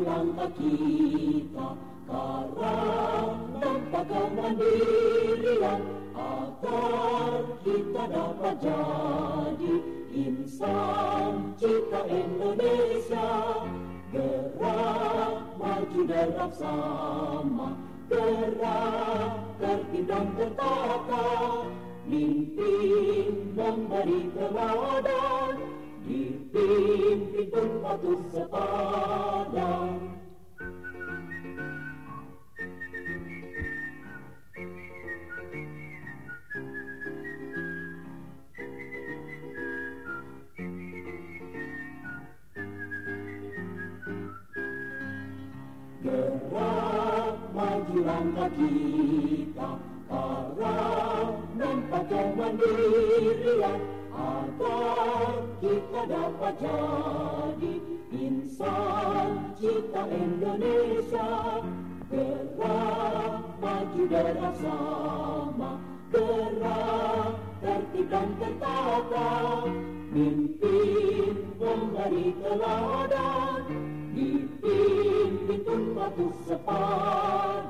langkah kita karena kemandirian agar kita dapat jadi insan cita Indonesia. Gerak maju dan sama gerak tertib dan tertata. Mimpi memberi teladan pun patuh sepadan Gerak maju langkah kita Arah nampak kemandirian Agar kita dapat jadi Insan cita Indonesia. Gerak maju dan sama. Gerak tertib dan tertata. Mimpi memberi teladan. Dipimpin pun batu sepadan